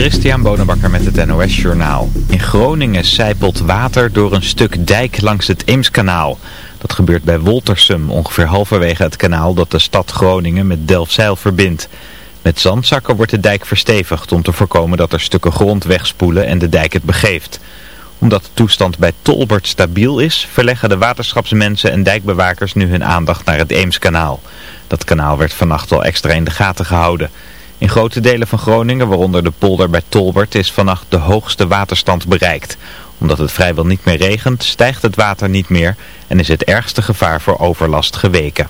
Christian Bonenbakker met het NOS Journaal. In Groningen sijpelt water door een stuk dijk langs het Eemskanaal. Dat gebeurt bij Woltersum, ongeveer halverwege het kanaal dat de stad Groningen met Delfzijl verbindt. Met zandzakken wordt de dijk verstevigd om te voorkomen dat er stukken grond wegspoelen en de dijk het begeeft. Omdat de toestand bij Tolbert stabiel is, verleggen de waterschapsmensen en dijkbewakers nu hun aandacht naar het Eemskanaal. Dat kanaal werd vannacht al extra in de gaten gehouden. In grote delen van Groningen, waaronder de polder bij Tolbert, is vannacht de hoogste waterstand bereikt. Omdat het vrijwel niet meer regent, stijgt het water niet meer en is het ergste gevaar voor overlast geweken.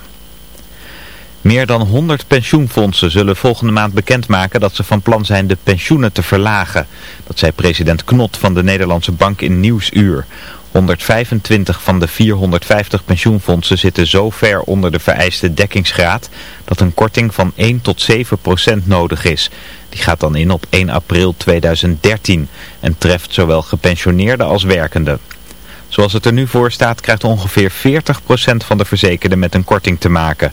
Meer dan 100 pensioenfondsen zullen volgende maand bekendmaken dat ze van plan zijn de pensioenen te verlagen. Dat zei president Knot van de Nederlandse Bank in Nieuwsuur. 125 van de 450 pensioenfondsen zitten zo ver onder de vereiste dekkingsgraad dat een korting van 1 tot 7 procent nodig is. Die gaat dan in op 1 april 2013 en treft zowel gepensioneerden als werkenden. Zoals het er nu voor staat krijgt ongeveer 40 procent van de verzekerden met een korting te maken.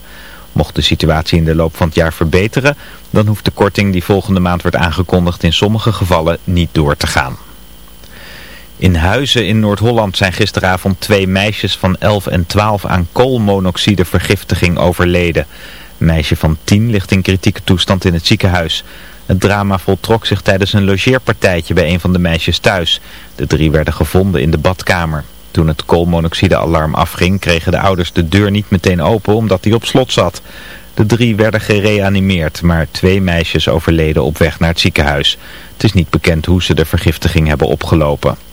Mocht de situatie in de loop van het jaar verbeteren, dan hoeft de korting die volgende maand wordt aangekondigd in sommige gevallen niet door te gaan. In Huizen in Noord-Holland zijn gisteravond twee meisjes van 11 en 12 aan koolmonoxidevergiftiging overleden. Een meisje van 10 ligt in kritieke toestand in het ziekenhuis. Het drama voltrok zich tijdens een logeerpartijtje bij een van de meisjes thuis. De drie werden gevonden in de badkamer. Toen het koolmonoxidealarm afging kregen de ouders de deur niet meteen open omdat die op slot zat. De drie werden gereanimeerd, maar twee meisjes overleden op weg naar het ziekenhuis. Het is niet bekend hoe ze de vergiftiging hebben opgelopen.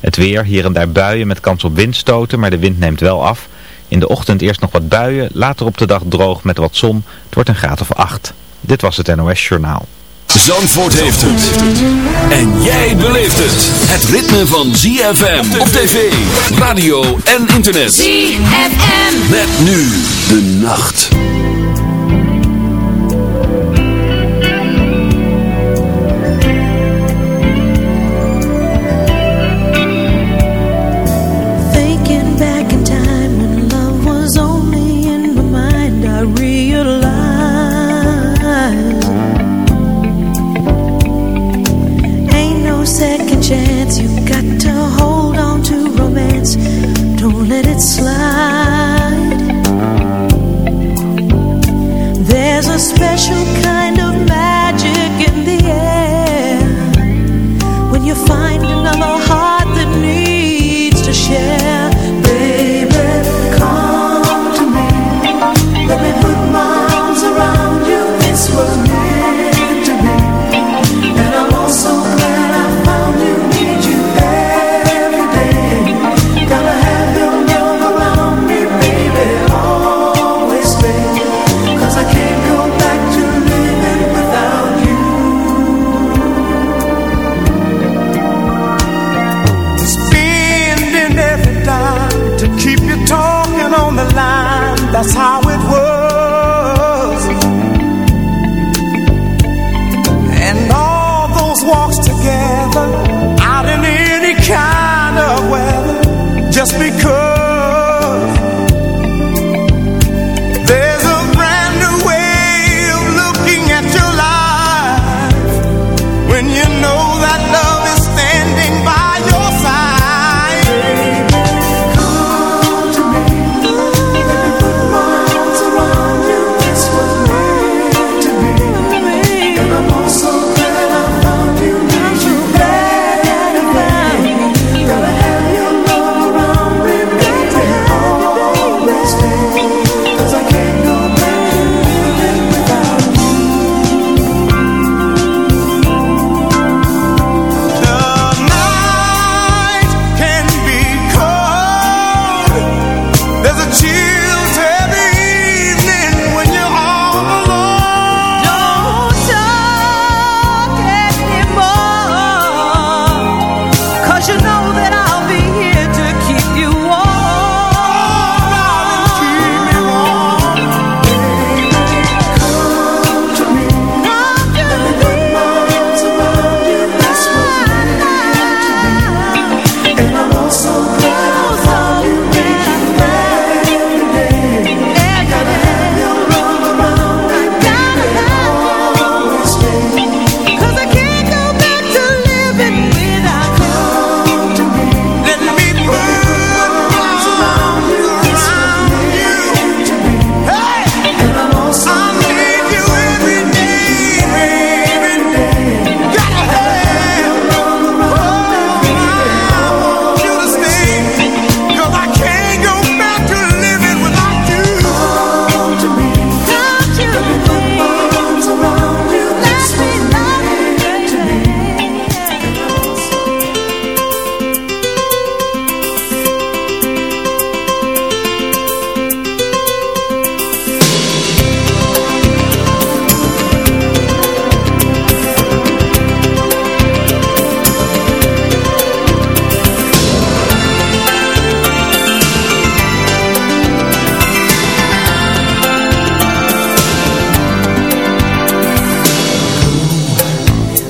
Het weer, hier en daar buien met kans op windstoten, maar de wind neemt wel af. In de ochtend eerst nog wat buien, later op de dag droog met wat zon. Het wordt een graad of acht. Dit was het NOS Journaal. Zandvoort heeft het. En jij beleeft het. Het ritme van ZFM op tv, radio en internet. ZFM. Met nu de nacht. Let it slide.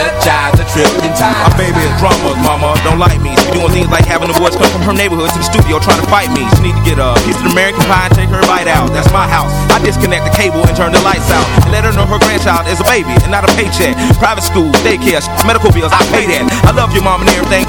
Apologize a trillion times. My baby is drama, mama, don't like me. She doing things like having the boys come from her neighborhood to the studio trying to fight me. She need to get a piece of American pie and take her bite out. That's my house. I disconnect the cable and turn the lights out. And let her know her grandchild is a baby and not a paycheck. Private school, daycare, medical bills, I pay that. I love your mom and everything.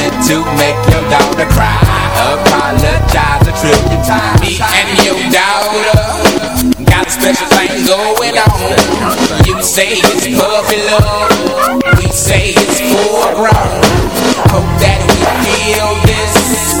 to make your daughter cry. Apologize a trillion times. Me and your daughter got a special thing going on. You say it's puppy love. We say it's full grown. Hope that we feel this,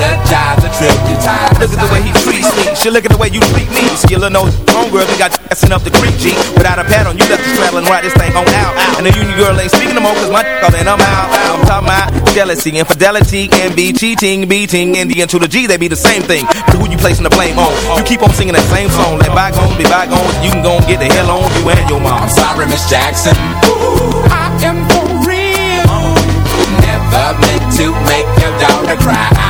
a trillion times. Look at the way he treats me. She look at the way you treat me. Skill no homegirl, you got assin' up the creek, G. Without a pad on, you left the straddle and ride this thing on out. And the union girl ain't speaking no more, cause my all and I'm out. I'm talking about jealousy, infidelity, can be cheating, beating, and the end to the G, they be the same thing. But who you placing the blame on? You keep on singing that same song. Let bygones be bygones, you can go and get the hell on you and your mom. I'm sorry, Miss Jackson. I am for real. Never meant to make your daughter cry.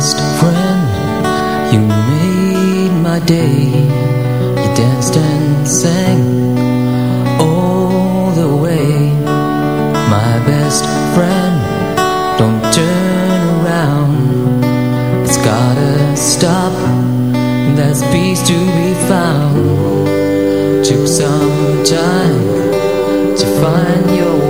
best friend, you made my day. Danced and sang all the way. My best friend, don't turn around. It's gotta stop. There's peace to be found. Took some time to find your way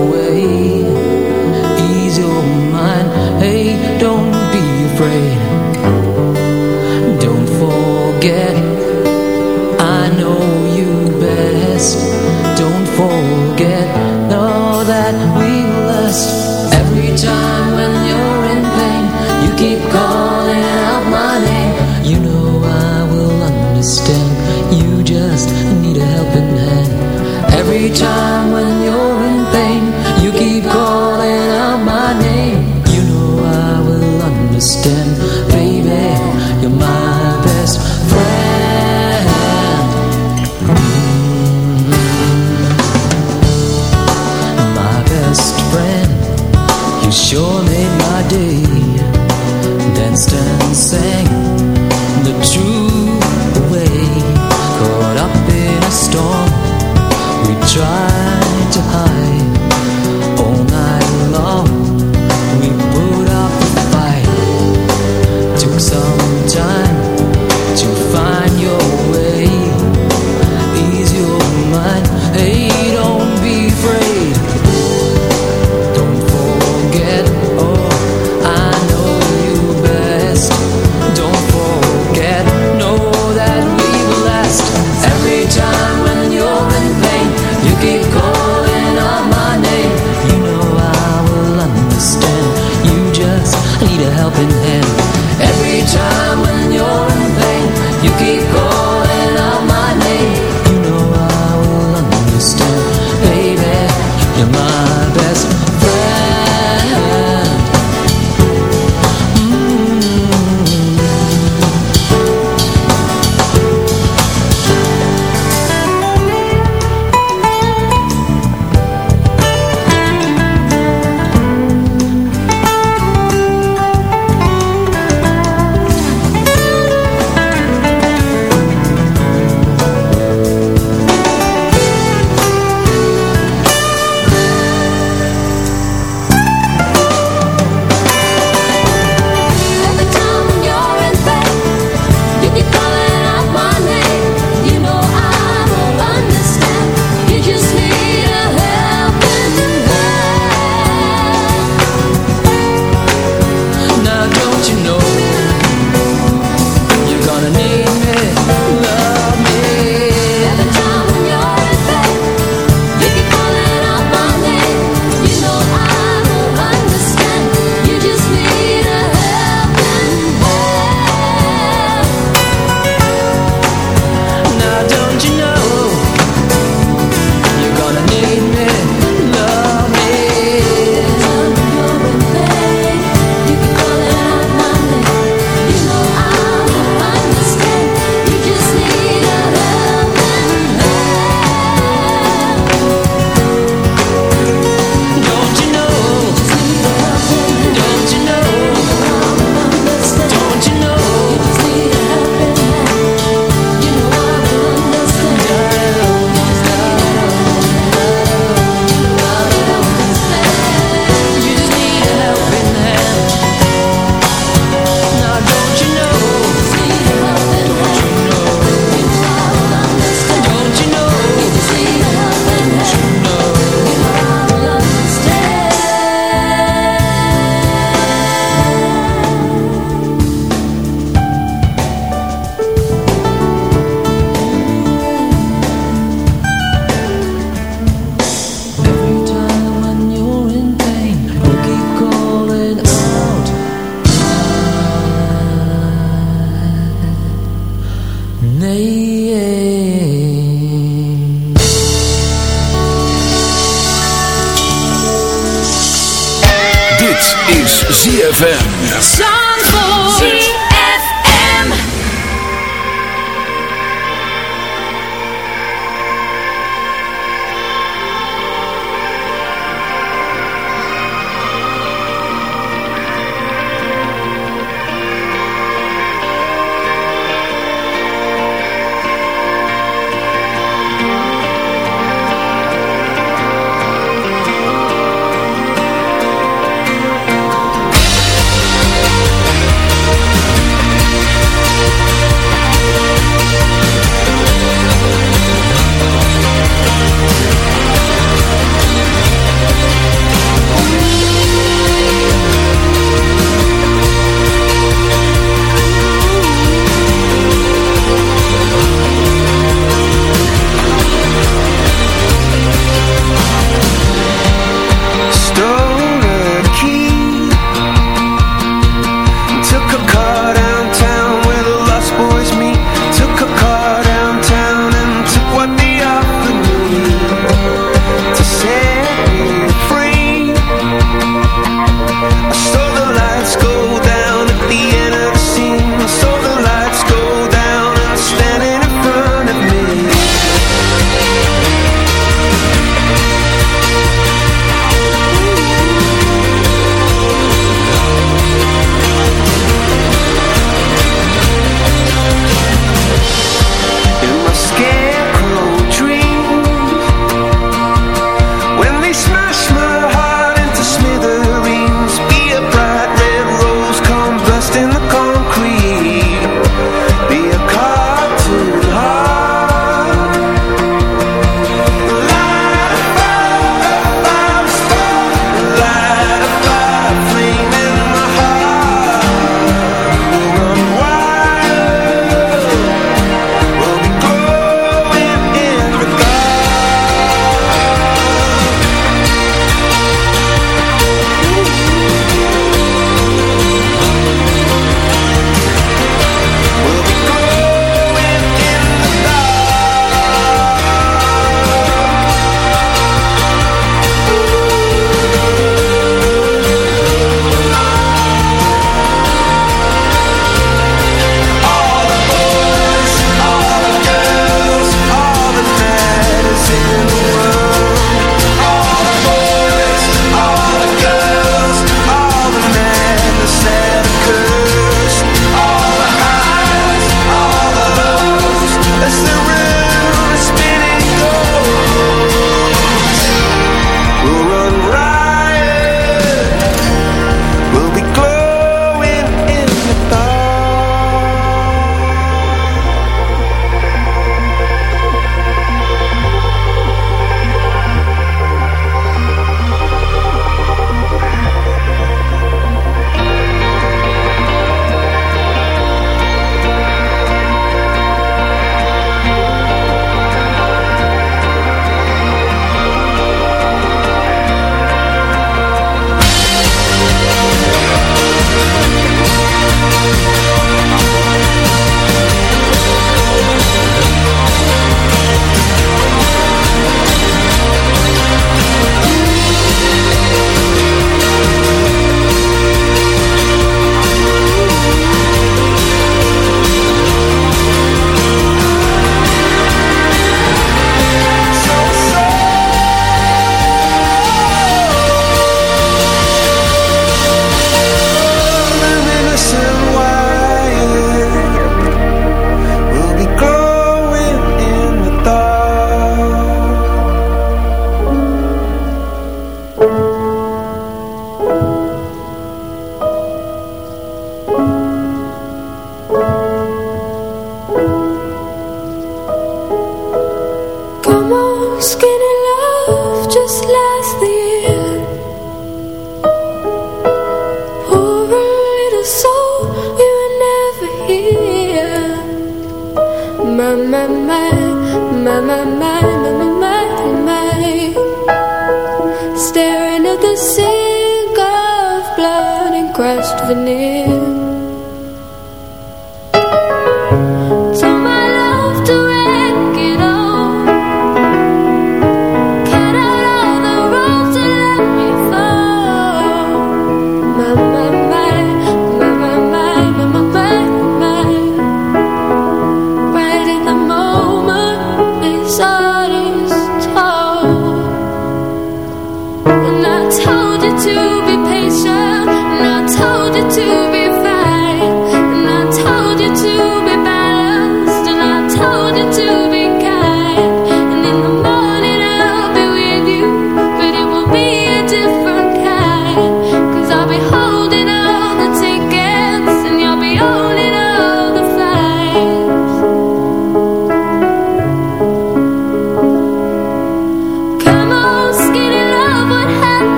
loving it.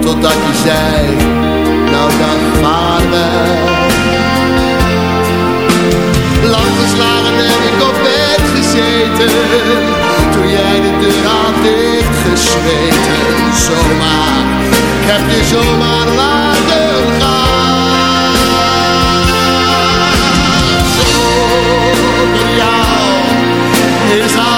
Totdat je zei, nou dan vaarwel Lang geslagen heb ik op bed gezeten. Toen jij de deur had dichtgesmeten. Zomaar, ik heb je zomaar laten gaan. Zonder jou is alles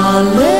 on